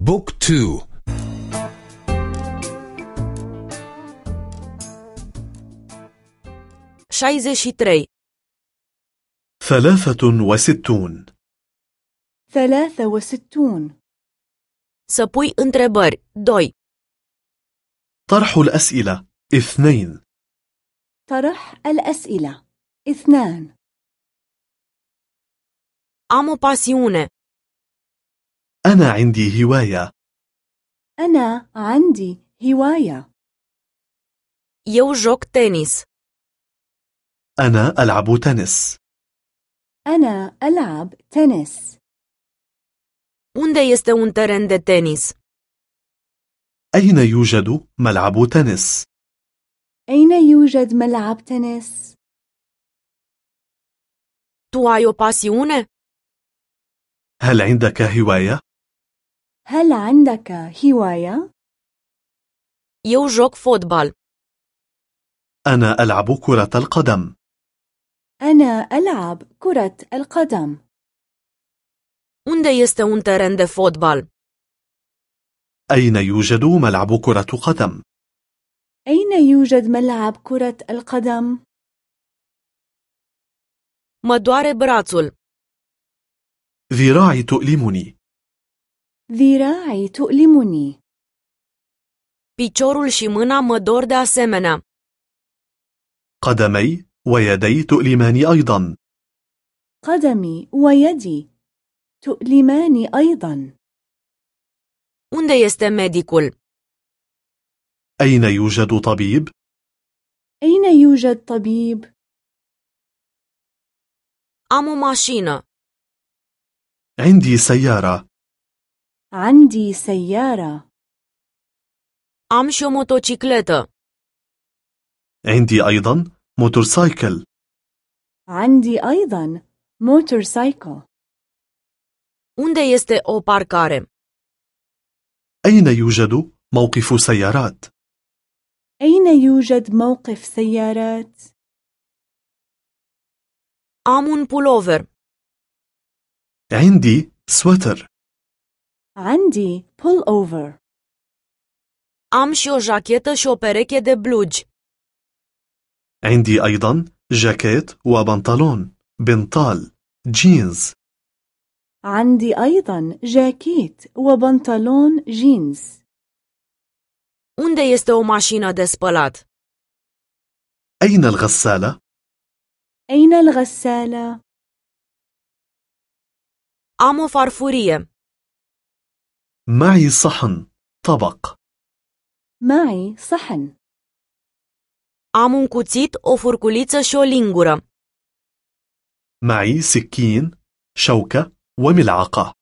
book two. șaizeci și trei ثلاثة وستون. ثلاثة وستون. pune întrebări. 2. طرح الأسئلة. اثنين. طرح الأسئلة. اثنان. o pasiune. أنا عندي هواية أنا عندي هواية Eu joc tenis. أنا ألعب تنس أنا ألعب تنس Unde este un teren de tenis? أين يوجد ملعب تنس؟ أين يوجد ملعب تنس؟ Tu ai o pasiune? هل عندك هواية؟ هل عندك هواية؟ Eu joc fotbal. أنا ألعب كرة القدم أنا ألعب كرة القدم Unde este un teren de fotbal? أين يوجد ملعب كرة قدم؟ أين يوجد ملعب كرة القدم؟ Doare brațul. ذراعي تؤلمني ذراعي تؤلمني Piciorul și mâna mă dor de asemenea. قدمي ويدي تؤلماني أيضا قدمي ويدي تؤلماني أيضا Unde este medicul? أين يوجد طبيب؟ أين يوجد طبيب؟ Am o mașină. عندي سيارة عندي سيارة Am și o motocicletă. عندي أيضا motorcycle عندي أيضا motorcycle Unde este o parcare? أين يوجد موقف سيارات؟ أين يوجد موقف سيارات؟ Am un pulover. عندي سويتر عندي pullover Am și o jachetă și o pereche de blugi. عندي أيضا جاكيت وبنطلون بنطال جينز عندي أيضا جاكيت وبنطلون جينز Unde este o mașină de spălat? أين الغسالة؟ أين الغسالة؟ Am o farfurie. معي صحن طبق معي صحن Am un cuțit, o furculiță și o lingură. معي سكين شوكة وملعقة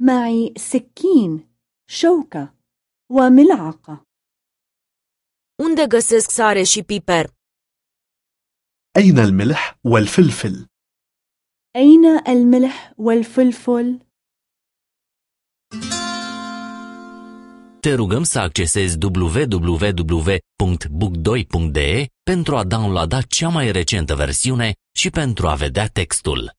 معي سكين شوكة وملعقة Unde găsesc sare și piper? أين الملح والفلفل؟ أين الملح والفلفل؟ Te rugăm să accesezi www.book2.de pentru a downloada cea mai recentă versiune și pentru a vedea textul.